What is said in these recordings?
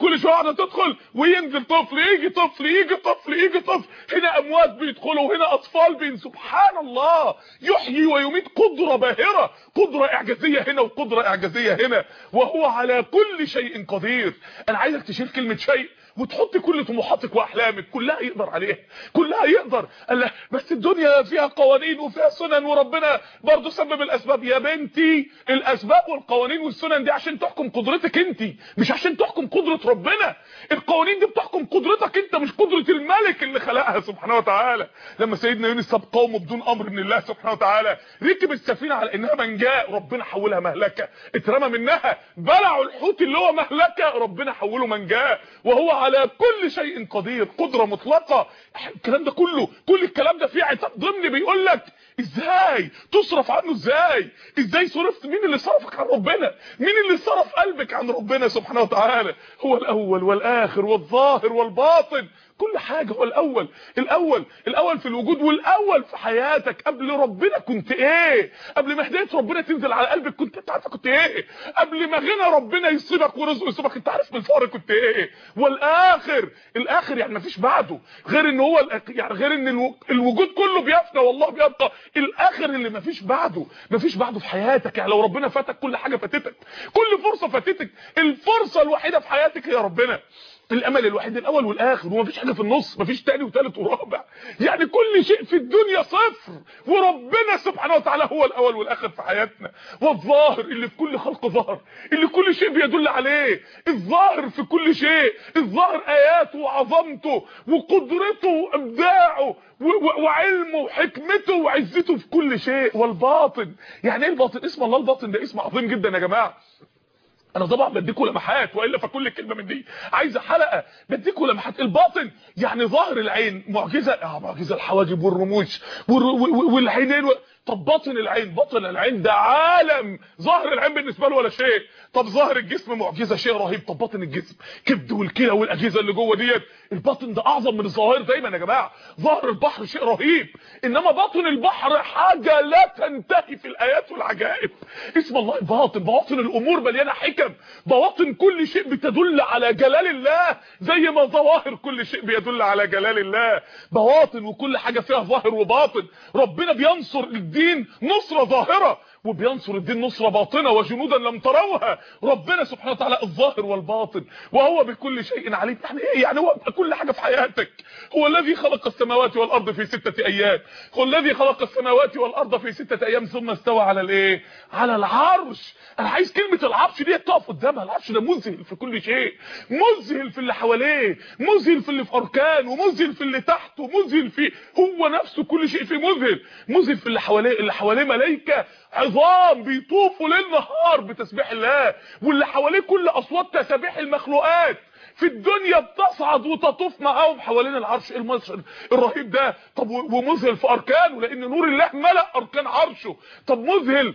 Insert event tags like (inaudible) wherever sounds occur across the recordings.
كل شوية واحدة تدخل وينزل طفل يجي طفل يجي طفل يجي طفل. هنا أموات بيدخلوا وهنا أطفال بين سبحان الله. يحيي ويميت. قدرة باهرة قدرة إعجازية هنا وقدرة إعجازية هنا. وهو على كل شيء قدير. أنا عايزك تشيل كلمة شيء. وتحط كل طموحاتك وأحلامك كلها يقدر عليها كلها يقدر. الله بس الدنيا فيها قوانين وفيها سنن وربنا برضه سبب الأسباب. يا بنتي الأسباب والقوانين والسنن دي عشان تحكم قدرتك انت مش عشان تحكم قدرة ربنا. القوانين دي بتحكم قدرتك أنت مش قدرة الملك اللي خلقها سبحانه وتعالى. لما سيدنا يونس ساب قومه بدون أمر من الله سبحانه وتعالى ركب السفينة على إنها منجاء ربنا حولها مهلكة. اترمى منها بلعوا الحوت اللي هو مهلكة ربنا حوله منجاء وهو كل شيء قدير قدرة مطلقة. الكلام ده كله كل الكلام ده فيه عتاب ضمني بيقول لك إزاي؟ تصرف عنه إزاي؟ إزاي صرفت؟ مين اللي صرفك عن ربنا؟ مين اللي صرف قلبك عن ربنا سبحانه وتعالى؟ هو الأول والآخر والظاهر والباطن. كل حاجة. هو الأول الأول الأول في الوجود والأول في حياتك. قبل ربنا كنت إيه؟ قبل ما هدايه ربنا تنزل على قلبك كنت أنت عارف كنت إيه؟ قبل ما غنى ربنا يصيبك ورزقه يصيبك أنت عارف من الفقر كنت إيه؟ والآخر الآخر يعني مفيش بعده. غير إن هو يعني غير إن الوجود كله بيفنى. والله بيبقى الآخر اللي مفيش بعده. مفيش بعده في حياتك. يعني لو ربنا فاتك كل حاجة فاتتك كل فرصة فاتتك. الفرصة الوحيدة في حياتك هي ربنا. الأمل الوحيد الأول والآخر ومفيش حاجة في النص مفيش تاني وتالت ورابع. يعني كل شيء في الدنيا صفر وربنا سبحانه وتعالى هو الأول والآخر في حياتنا. والظاهر اللي في كل خلق ظهر اللي كل شيء بيدل عليه. الظاهر في كل شيء الظاهر آياته وعظمته وقدرته وإبداعه وعلمه وحكمته وعزته في كل شيء. والباطن يعني إيه الباطن؟ اسم الله الباطن ده اسم عظيم جدا يا جماعة. أنا طبعا بديكوا لمحات وإلا فكل كلمة من دي. عايزة حلقة بديكوا لمحات. الباطن يعني ظاهر العين. معجزة آه معجزة الحواجب والرموش والعينين و... طب باطن العين باطن العين ده عالم. ظاهر العين بالنسبة له ولا شيء؟ طب ظاهر الجسم معجزة شيء رهيب. طب باطن الجسم كبد والكلى والأجهزة اللي جوه ديت. الباطن ده أعظم من الظواهر دايما يا جماعة. ظاهر البحر شيء رهيب. إنما باطن البحر حاجة لا تنتهي في الآيات والعجائب. اسم الله الباطن بواطن الأمور مليانة حكم. بواطن كل شيء بتدل على جلال الله. زي ما ظواهر كل شيء بيدل على جلال الله. بواطن وكل حاجة فيها ظاهر وباطن. ربنا بينصر الدين نصرة ظاهرة. وبينصر الدين نصرة باطنة وجنودا لم تروها. ربنا سبحانه وتعالى الظاهر والباطن. وهو بكل شيء عليم. يعني إيه؟ يعني هو كل حاجة في حياتك. هو الذي خلق السماوات والأرض في ستة أيام. هو الذي خلق السماوات والأرض في ستة أيام ثم استوى على الإيه؟ على العرش. أنا عايز كلمة العرش دي تقف قدامها العرش ده مذهل في كل شيء. مذهل في اللي حواليه. مذهل في اللي في أركان ومذهل في اللي تحته مذهل في هو نفسه كل شيء فيه مذهل. مذهل في اللي حواليه اللي حواليه ملائكة. عظام بيطوفوا ليل نهار بتسبيح الله واللي حواليه كل أصوات تسابيح المخلوقات. في الدنيا بتصعد وتطوف معاهم حوالين العرش. المصر الرهيب ده؟ طب ومذهل في أركانه لأن نور الله ملأ أركان عرشه. طب مذهل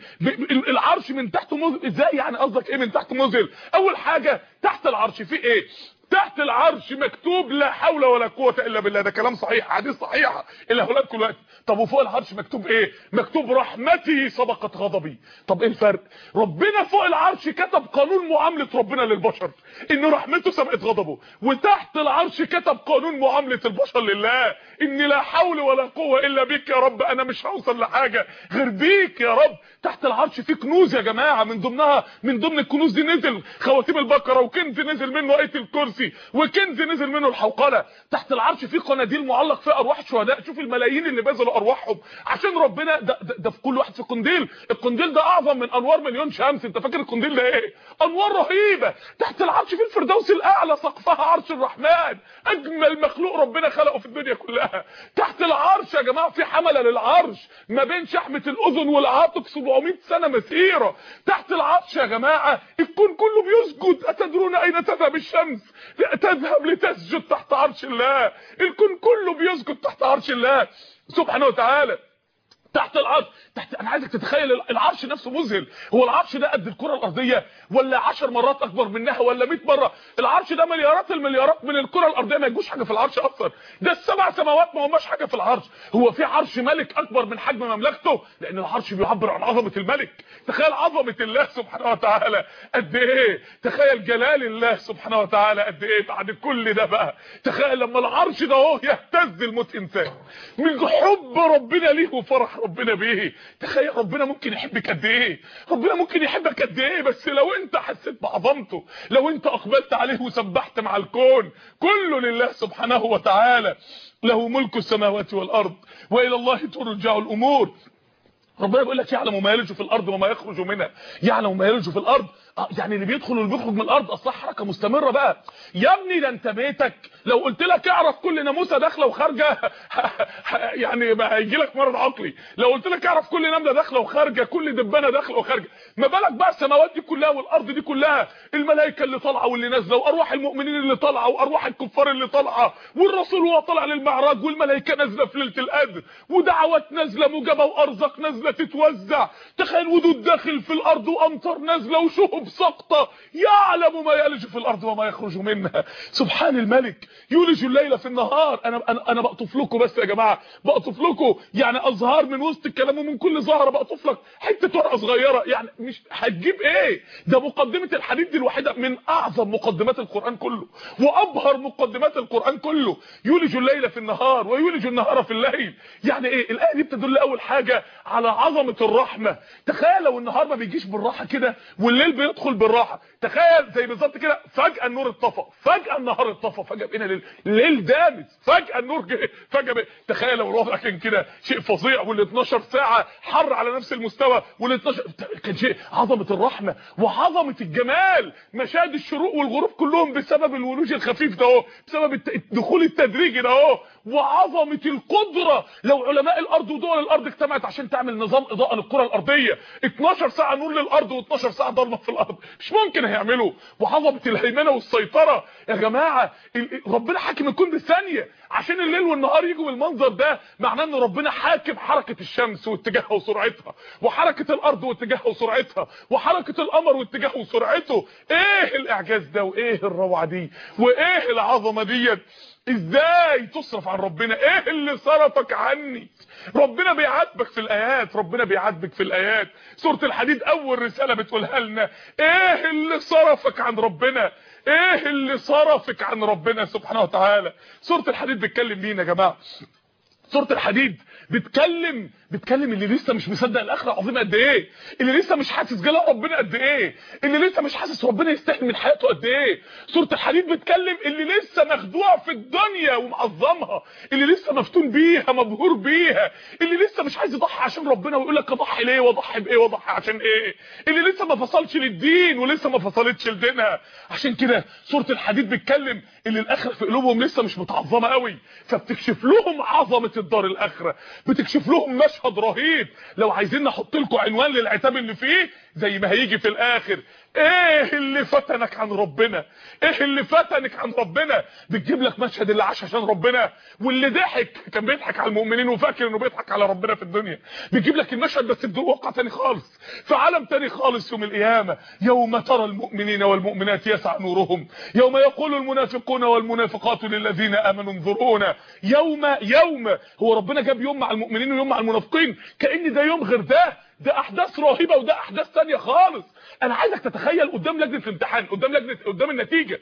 العرش من تحته مذهل إزاي يعني قصدك إيه من تحت مذهل؟ أول حاجة تحت العرش في إيه؟ تحت العرش مكتوب لا حول ولا قوة إلا بالله. ده كلام صحيح حديث صحيحه هقول لكم دلوقتي طب وفوق العرش مكتوب إيه؟ مكتوب رحمتي سبقت غضبي. طب إيه الفرق؟ ربنا فوق العرش كتب قانون معاملة ربنا للبشر إن رحمته سبقت غضبه. وتحت العرش كتب قانون معاملة البشر لله إن لا حول ولا قوة إلا بك يا رب أنا مش هوصل لحاجة غير بيك يا رب. تحت العرش في كنوز يا جماعة من ضمنها من ضمن الكنوز دي نزل خواتيم البقرة وكنز نزل منه آية الكرسي. وكنز نزل منه الحوقلة تحت العرش في قناديل معلق فيها أرواح الشهداء شوف الملايين اللي بذلوا أرواحهم. عشان ربنا ده, ده, ده في كل واحد في قنديل القنديل ده أعظم من أنوار مليون شمس. أنت فاكر القنديل ده إيه؟ أنوار رهيبة. تحت العرش في الفردوس الأعلى سقفها عرش الرحمن. أجمل مخلوق ربنا خلقه في الدنيا كلها. تحت العرش يا جماعة في حملة للعرش ما بين شحمة الأذن والعاتق 700 سنة مسيرة. تحت العرش يا جماعة الكون كله بيسجد. أتدرون أين تذهب الشمس؟ تذهب لتسجد تحت عرش الله. الكون كله بيسجد تحت عرش الله. سبحانه وتعالى. تحت الأرض تحت أنا عايزك تتخيل العرش نفسه مذهل. هو العرش ده قد الكرة الأرضية ولا 10 مرات أكبر منها ولا 100 مرة؟ العرش ده مليارات المليارات من الكرة الأرضية. ما يجوش حاجة في العرش أصلا. ده السبع سماوات ما هماش حاجة في العرش. هو في عرش ملك أكبر من حجم مملكته؟ لأن العرش بيعبر عن عظمة الملك. تخيل عظمة الله سبحانه وتعالى. قد إيه؟ تخيل جلال الله سبحانه وتعالى. قد إيه؟ بعد كل ده بقى. تخيل لما العرش ده أهو يهتز الموت إنسان. من حب ربنا ليه وفرح ربنا بيه. تخيل ربنا ممكن يحبك قد إيه؟ ربنا ممكن يحبك قد إيه؟ بس لو أنت حسيت بعظمته لو أنت أقبلت عليه وسبحت مع الكون كله لله سبحانه وتعالى له ملك السماوات والأرض وإلى الله ترجع الأمور. ربنا بيقول لك يعلم ما يلج في الأرض وما يخرج منها. يعلم ما يلج في الأرض يعني اللي بيدخل واللي بيخرج من الأرض أصلا حركة مستمرة بقى. يا ابني ده أنت بيتك. لو قلت لك اعرف كل ناموسة داخلة وخارجة (laughs) يعني هيجي لك مرض عقلي. لو قلت لك اعرف كل نملة داخلة وخارجة كل دبانة داخلة وخارجة. ما بالك بقى السماوات دي كلها والأرض دي كلها؟ الملائكة اللي طالعة واللي نازلة وأرواح المؤمنين اللي طالعة وأرواح الكفار اللي طالعة والرسول وهو طالع للمعراج والملائكة نازلة في ليلة القدر ودعوات نازلة مجابه وأرزاق نازلة تتوزع. تخيل ودود داخل في الأرض وأمطار نازلة وشهب سقطة يعلم ما يلج في الأرض وما يخرج منها. سبحان الملك يولج الليل في النهار. أنا أنا أنا بقطف لكم بس يا جماعة. بقطف لكم. يعني أزهار من وسط الكلام ومن كل زهرة بقطف لك. حتة ورقة صغيرة. يعني مش هتجيب إيه؟ ده مقدمة الحديث دي الوحيدة من أعظم مقدمات القرآن كله. وأبهر مقدمات القرآن كله. يولج الليل في النهار ويولج النهار في الليل. يعني إيه؟ الآية دي بتدل أول حاجة على عظمة الرحمة. تخيل لو النهار ما بيجيش بالراحة كده والليل بيدخل بالراحة. تخيل زي بالظبط كده فجأة النور اتطفى فجأة النهار اتطفى فجأة بقينا ليل دامس فجأة النور جه فجأة بقى. تخيل لو الوضع كان كده شيء فظيع وال 12 ساعة حر على نفس المستوى وال 12 كان شيء عظمة الرحمة وعظمة الجمال. مشاهد الشروق والغروب كلهم بسبب الولوج الخفيف ده أهو بسبب الدخول التدريجي ده أهو وعظمة القدرة. لو علماء الأرض ودول الأرض اجتمعت عشان تعمل نظام إضاءة للكرة الأرضية 12 ساعة نور للأرض و12 ساعة ضلمة في الأرض. مش ممكن هيعملوا. وعظمه الهيمنة والسيطرة. يا جماعة ربنا حاكم الكون بالثانيه عشان الليل والنهار يجوا بالمنظر ده معناه إن ربنا حاكم حركة الشمس واتجاهها وسرعتها وحركة الأرض واتجاهها وسرعتها وحركة القمر واتجاهه وسرعته. إيه الإعجاز ده؟ وإيه الروعة دي؟ وإيه العظمة ديت؟ إزاي تصرف عن ربنا؟ إيه اللي صرفك عني؟ ربنا بيعاتبك في الآيات ربنا بيعاتبك في الآيات. سورة الحديد أول رسالة بتقولها لنا إيه اللي صرفك عن ربنا؟ إيه اللي صرفك عن ربنا سبحانه وتعالى؟ سورة الحديد بتكلم مين يا جماعة؟ سورة الحديد. بتكلم بتكلم اللي لسه مش مصدق الآخرة عظيمه قد إيه؟ اللي لسه مش حاسس جلال ربنا قد إيه؟ اللي لسه مش حاسس ربنا يستاهل من حياته قد إيه؟ سورة الحديد بتكلم اللي لسه مخدوع في الدنيا ومعظمها اللي لسه مفتون بيها مبهور بيها اللي لسه مش عايز يضحي عشان ربنا ويقول لك أضحي ليه وأضحي بإيه وأضحي عشان إيه؟ اللي لسه ما فصلش للدين ولسه ما فصلتش لدينها. عشان كده سورة الحديد بتكلم اللي الآخرة في قلوبهم لسه مش متعظمة قوي فبتكشف لهم عظمة الدار الآخرة. بتكشف لهم مشهد رهيب. لو عايزين نحط لكم عنوان للعتاب اللي فيه زي ما هيجي في الآخر. إيه اللي فتنك عن ربنا؟ إيه اللي فتنك عن ربنا؟ بتجيب لك مشهد اللي عاش عشان ربنا واللي ضحك كان بيضحك على المؤمنين وفاكر إنه بيضحك على ربنا في الدنيا. بتجيب لك المشهد بس بدون واقع تاني خالص في عالم تاني خالص يوم القيامة. يوم ترى المؤمنين والمؤمنات يسعى نورهم يوم يقول المنافقون والمنافقات للذين آمنوا انظرونا. يوم يوم هو ربنا جاب يوم مع المؤمنين ويوم مع المنافقين كأن ده يوم غير ده. ده أحداث رهيبه وده أحداث تانية خالص. أنا عايزك تتخيل قدام لجنة الامتحان قدام لجنة قدام النتيجة.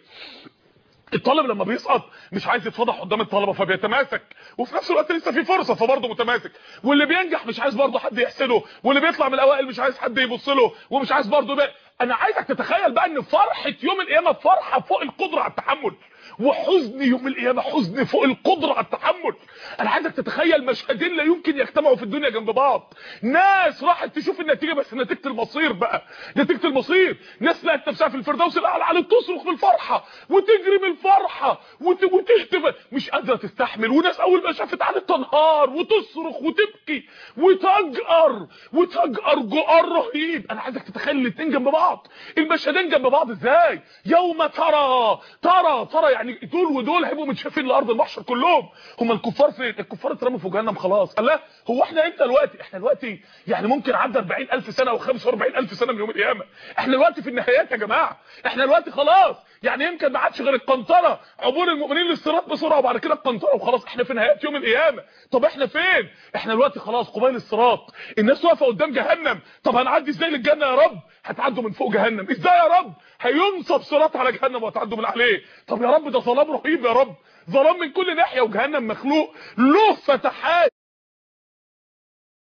الطالب لما بيسقط مش عايز يتفضح قدام الطلبة فبيتماسك. وفي نفس الوقت لسه في فرصة فبرضه متماسك. واللي بينجح مش عايز برضه حد يحسده. واللي بيطلع من الأوائل مش عايز حد يبص له. ومش عايز برضه بقى. أنا عايزك تتخيل بقى إن فرحة يوم القيامة فرحة فوق القدرة على التحمل. وحزن يوم القيامة حزن فوق القدرة على التحمل. أنا عايزك تتخيل مشهدين لا يمكن يجتمعوا في الدنيا جنب بعض. ناس راحت تشوف النتيجة بس نتيجة المصير بقى. نتيجة المصير. ناس لقت نفسها في الفردوس الأعلى. على تصرخ بالفرحة. وتجري بالفرحة. وت... وتهتف مش قادرة تستحمل. وناس أول ما شافت على تنهار. وتصرخ وتبكي. وتجأر. وتجأر جؤر رهيب. أنا عايزك تتخيل الاثنين جنب بعض. المشهدين جنب بعض إزاي؟ يوم ترى. ترى. ترى يعني دول ودول هيبقوا متشافين لأرض المحشر كلهم. هم الكفار فين الكفار اترموا في جهنم خلاص. الله هو إحنا إمتى دلوقتي؟ إحنا دلوقتي يعني ممكن عدى 40000 سنة أو 45000 سنة من يوم القيامة. إحنا دلوقتي في النهايات يا جماعة. إحنا دلوقتي خلاص. يعني يمكن ما عادش غير القنطرة. عبور المؤمنين للصراط بسرعة وبعد كده القنطرة وخلاص. إحنا في نهايات يوم القيامة. طب إحنا فين؟ إحنا دلوقتي خلاص قبيل الصراط. الناس واقفة قدام جهنم. طب هنعدي إزاي للجنة يا رب؟ هتعدوا من فوق جهنم. إزاي يا رب؟ هينصب صراط على جهنم وهتعدوا من عليه. طب يا رب ده ظلام رهيب يا رب. ظلام من كل ناحية وجهنم مخلوق. له فتحات